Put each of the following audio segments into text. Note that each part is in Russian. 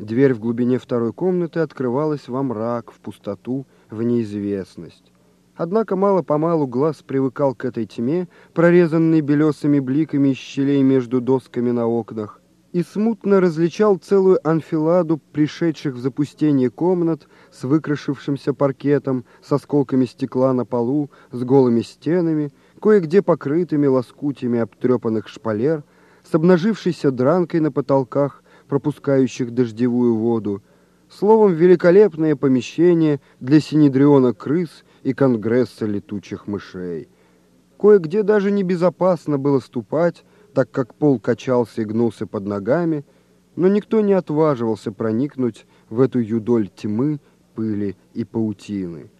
Дверь в глубине второй комнаты открывалась во мрак, в пустоту, в неизвестность. Однако мало-помалу глаз привыкал к этой тьме, прорезанной белесыми бликами из щелей между досками на окнах, и смутно различал целую анфиладу пришедших в запустение комнат с выкрашившимся паркетом, с осколками стекла на полу, с голыми стенами, кое-где покрытыми лоскутями обтрепанных шпалер, с обнажившейся дранкой на потолках, пропускающих дождевую воду, словом, великолепное помещение для синедриона крыс и конгресса летучих мышей. Кое-где даже небезопасно было ступать, так как пол качался и гнулся под ногами, но никто не отваживался проникнуть в эту юдоль тьмы, пыли и паутины.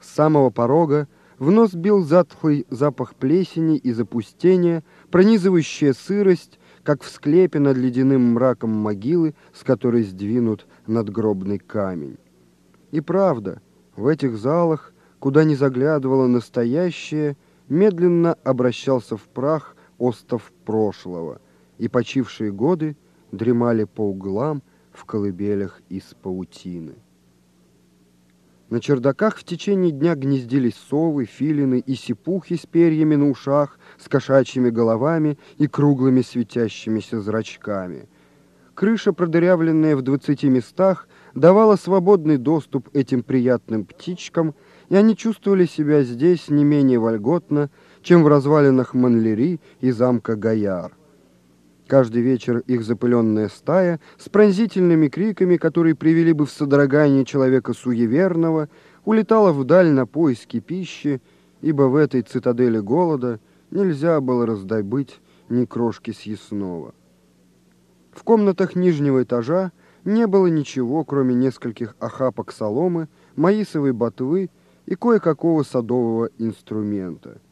С самого порога в нос бил затхлый запах плесени и запустения, пронизывающая сырость, как в склепе над ледяным мраком могилы, с которой сдвинут надгробный камень. И правда, в этих залах, куда не заглядывало настоящее, медленно обращался в прах остов прошлого, и почившие годы дремали по углам в колыбелях из паутины. На чердаках в течение дня гнездились совы, филины и сипухи с перьями на ушах, с кошачьими головами и круглыми светящимися зрачками. Крыша, продырявленная в двадцати местах, давала свободный доступ этим приятным птичкам, и они чувствовали себя здесь не менее вольготно, чем в развалинах Манлери и замка Гаяр. Каждый вечер их запыленная стая с пронзительными криками, которые привели бы в содрогание человека суеверного, улетала вдаль на поиски пищи, ибо в этой цитадели голода нельзя было раздобыть ни крошки съестного. В комнатах нижнего этажа не было ничего, кроме нескольких охапок соломы, маисовой ботвы и кое-какого садового инструмента –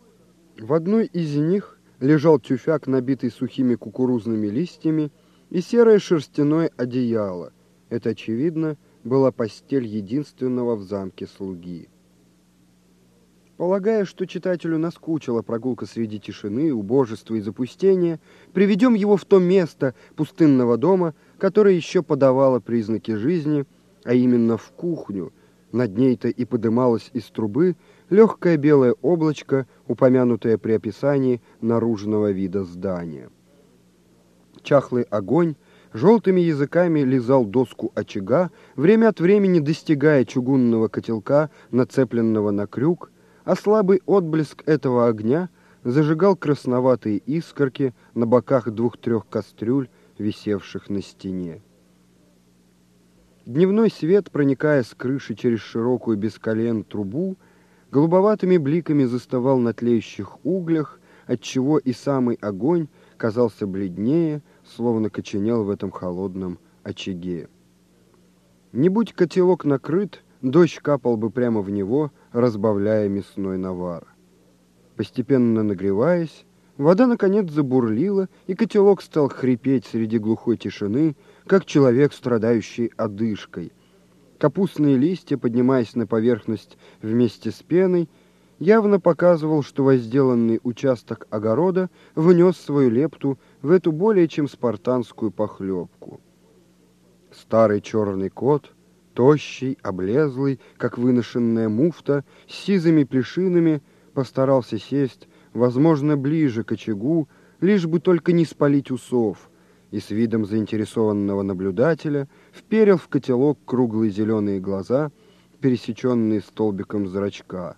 в одной из них лежал тюфяк, набитый сухими кукурузными листьями, и серое шерстяное одеяло. Это, очевидно, была постель единственного в замке слуги. Полагая, что читателю наскучила прогулка среди тишины, убожества и запустения, приведем его в то место пустынного дома, которое еще подавало признаки жизни, а именно в кухню. Над ней-то и подымалась из трубы легкое белое облачко, упомянутое при описании наружного вида здания. Чахлый огонь желтыми языками лизал доску очага, время от времени достигая чугунного котелка, нацепленного на крюк, а слабый отблеск этого огня зажигал красноватые искорки на боках двух-трех кастрюль, висевших на стене. Дневной свет, проникая с крыши через широкую без колен трубу, голубоватыми бликами заставал на тлеющих углях, отчего и самый огонь казался бледнее, словно коченел в этом холодном очаге. Не будь котелок накрыт, дождь капал бы прямо в него, разбавляя мясной навар. Постепенно нагреваясь, вода наконец забурлила, и котелок стал хрипеть среди глухой тишины, как человек, страдающий одышкой, Капустные листья, поднимаясь на поверхность вместе с пеной, явно показывал, что возделанный участок огорода внес свою лепту в эту более чем спартанскую похлебку. Старый черный кот, тощий, облезлый, как выношенная муфта, с сизыми плешинами, постарался сесть, возможно, ближе к очагу, лишь бы только не спалить усов, и с видом заинтересованного наблюдателя вперил в котелок круглые зеленые глаза, пересеченные столбиком зрачка.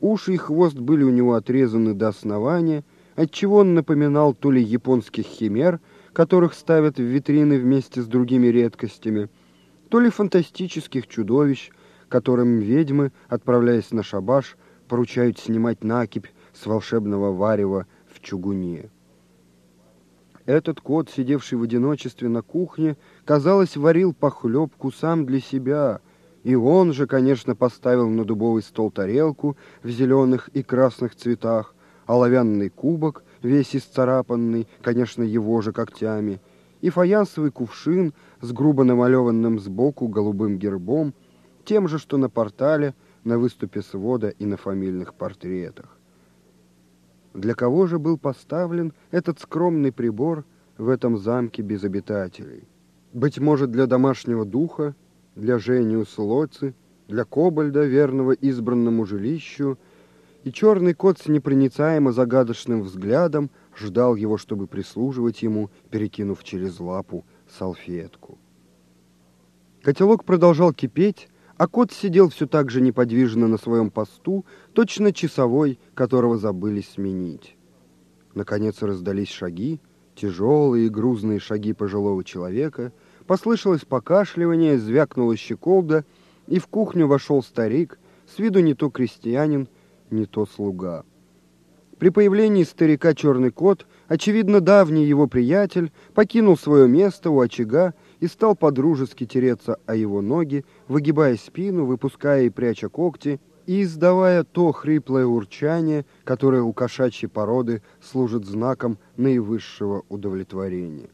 Уши и хвост были у него отрезаны до основания, отчего он напоминал то ли японских химер, которых ставят в витрины вместе с другими редкостями, то ли фантастических чудовищ, которым ведьмы, отправляясь на шабаш, поручают снимать накипь с волшебного варева в чугуне. Этот кот, сидевший в одиночестве на кухне, казалось, варил похлебку сам для себя. И он же, конечно, поставил на дубовый стол тарелку в зеленых и красных цветах, оловянный кубок, весь исцарапанный, конечно, его же когтями, и фаянсовый кувшин с грубо намалеванным сбоку голубым гербом, тем же, что на портале, на выступе свода и на фамильных портретах. Для кого же был поставлен этот скромный прибор в этом замке без обитателей? Быть может, для домашнего духа, для Жениус Лоци, для Кобальда, верного избранному жилищу, и черный кот с непроницаемо загадочным взглядом ждал его, чтобы прислуживать ему, перекинув через лапу салфетку. Котелок продолжал кипеть, а кот сидел все так же неподвижно на своем посту, точно часовой, которого забыли сменить. Наконец раздались шаги, тяжелые и грузные шаги пожилого человека, послышалось покашливание, звякнула щеколда, и в кухню вошел старик, с виду не то крестьянин, не то слуга. При появлении старика черный кот, очевидно, давний его приятель, покинул свое место у очага и стал подружески тереться о его ноги, выгибая спину, выпуская и пряча когти, и издавая то хриплое урчание, которое у кошачьей породы служит знаком наивысшего удовлетворения.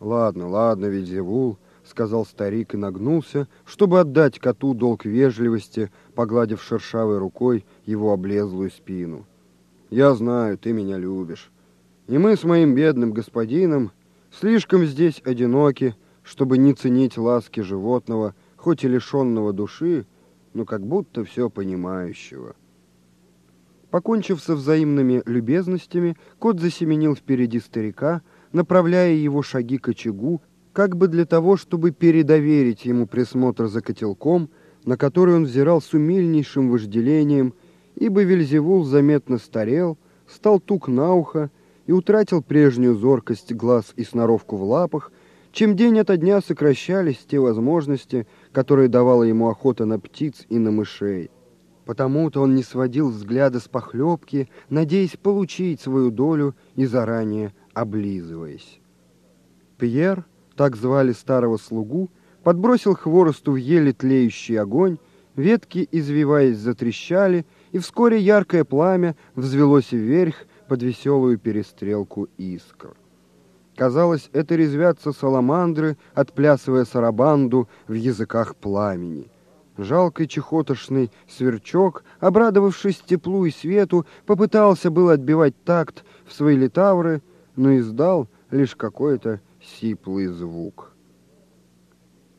«Ладно, ладно, Вильзевул», — сказал старик и нагнулся, чтобы отдать коту долг вежливости, погладив шершавой рукой его облезлую спину. «Я знаю, ты меня любишь. И мы с моим бедным господином слишком здесь одиноки, чтобы не ценить ласки животного, хоть и лишенного души, но как будто все понимающего. Покончив со взаимными любезностями, кот засеменил впереди старика, направляя его шаги к очагу, как бы для того, чтобы передоверить ему присмотр за котелком, на который он взирал с умильнейшим вожделением, ибо Вельзевул заметно старел, стал тук на ухо и утратил прежнюю зоркость глаз и сноровку в лапах, чем день ото дня сокращались те возможности, которые давала ему охота на птиц и на мышей. Потому-то он не сводил взгляда с похлебки, надеясь получить свою долю и заранее облизываясь. Пьер, так звали старого слугу, подбросил хворосту в еле тлеющий огонь, ветки, извиваясь, затрещали, и вскоре яркое пламя взвелось вверх под веселую перестрелку искр. Казалось, это резвятся саламандры, отплясывая сарабанду в языках пламени. Жалкий чехотошный сверчок, обрадовавшись теплу и свету, попытался был отбивать такт в свои литавры, но издал лишь какой-то сиплый звук.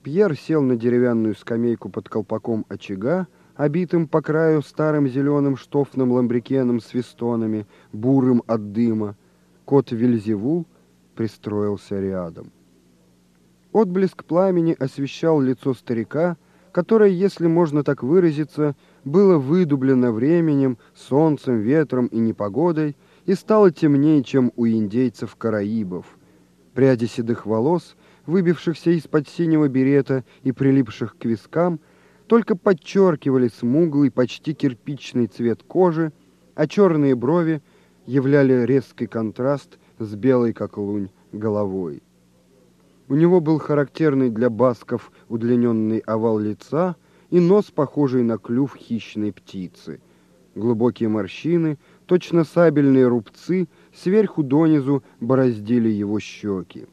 Пьер сел на деревянную скамейку под колпаком очага, обитым по краю старым зеленым штофным ламбрикеном с вестонами, бурым от дыма. Кот Вильзевул — пристроился рядом. Отблеск пламени освещал лицо старика, которое, если можно так выразиться, было выдублено временем, солнцем, ветром и непогодой и стало темнее, чем у индейцев Караибов. Пряди седых волос, выбившихся из-под синего берета и прилипших к вискам, только подчеркивали смуглый, почти кирпичный цвет кожи, а черные брови являли резкий контраст с белой, как лунь, головой. У него был характерный для басков удлиненный овал лица и нос, похожий на клюв хищной птицы. Глубокие морщины, точно сабельные рубцы, сверху донизу бороздили его щеки.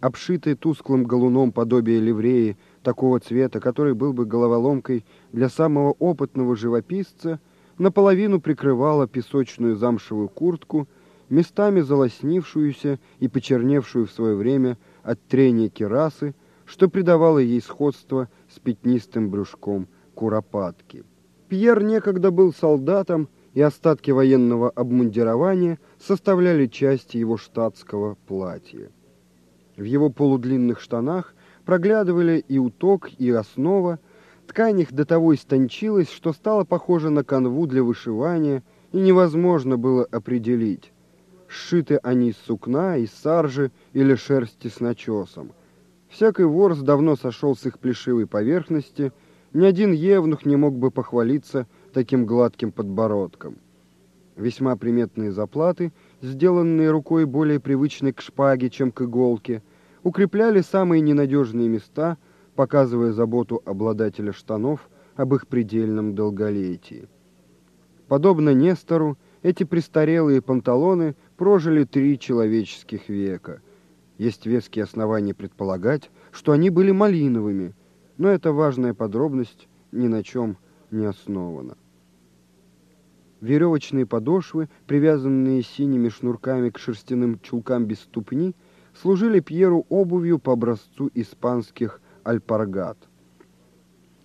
Обшитый тусклым галуном подобие ливреи такого цвета, который был бы головоломкой для самого опытного живописца, наполовину прикрывала песочную замшевую куртку – местами залоснившуюся и почерневшую в свое время от трения керасы, что придавало ей сходство с пятнистым брюшком куропатки. Пьер некогда был солдатом, и остатки военного обмундирования составляли часть его штатского платья. В его полудлинных штанах проглядывали и уток, и основа, ткань их до того истончилась, что стала похожа на канву для вышивания, и невозможно было определить, Сшиты они из сукна, из саржи или шерсти с начесом. Всякий ворс давно сошел с их плешивой поверхности, ни один евнух не мог бы похвалиться таким гладким подбородком. Весьма приметные заплаты, сделанные рукой более привычной к шпаге, чем к иголке, укрепляли самые ненадежные места, показывая заботу обладателя штанов об их предельном долголетии. Подобно Нестору, эти престарелые панталоны прожили три человеческих века. Есть веские основания предполагать, что они были малиновыми, но эта важная подробность ни на чем не основана. Веревочные подошвы, привязанные синими шнурками к шерстяным чулкам без ступни, служили Пьеру обувью по образцу испанских альпаргат.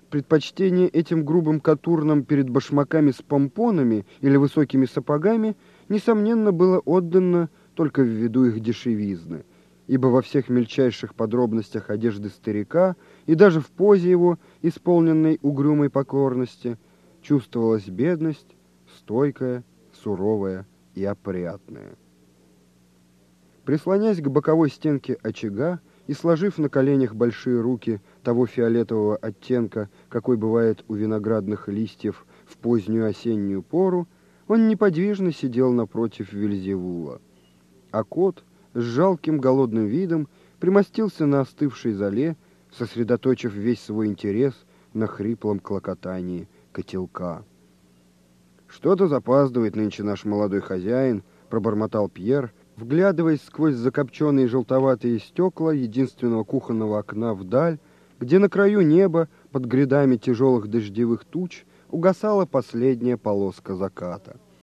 Предпочтение этим грубым катурнам перед башмаками с помпонами или высокими сапогами, несомненно, было отдано только ввиду их дешевизны, ибо во всех мельчайших подробностях одежды старика и даже в позе его, исполненной угрюмой покорности, чувствовалась бедность, стойкая, суровая и опрятная. Прислонясь к боковой стенке очага и сложив на коленях большие руки того фиолетового оттенка, какой бывает у виноградных листьев в позднюю осеннюю пору, он неподвижно сидел напротив Вильзевула. А кот с жалким голодным видом примостился на остывшей зале, сосредоточив весь свой интерес на хриплом клокотании котелка. «Что-то запаздывает нынче наш молодой хозяин», — пробормотал Пьер, вглядываясь сквозь закопченные желтоватые стекла единственного кухонного окна вдаль, где на краю неба под грядами тяжелых дождевых туч угасала последняя полоска заката.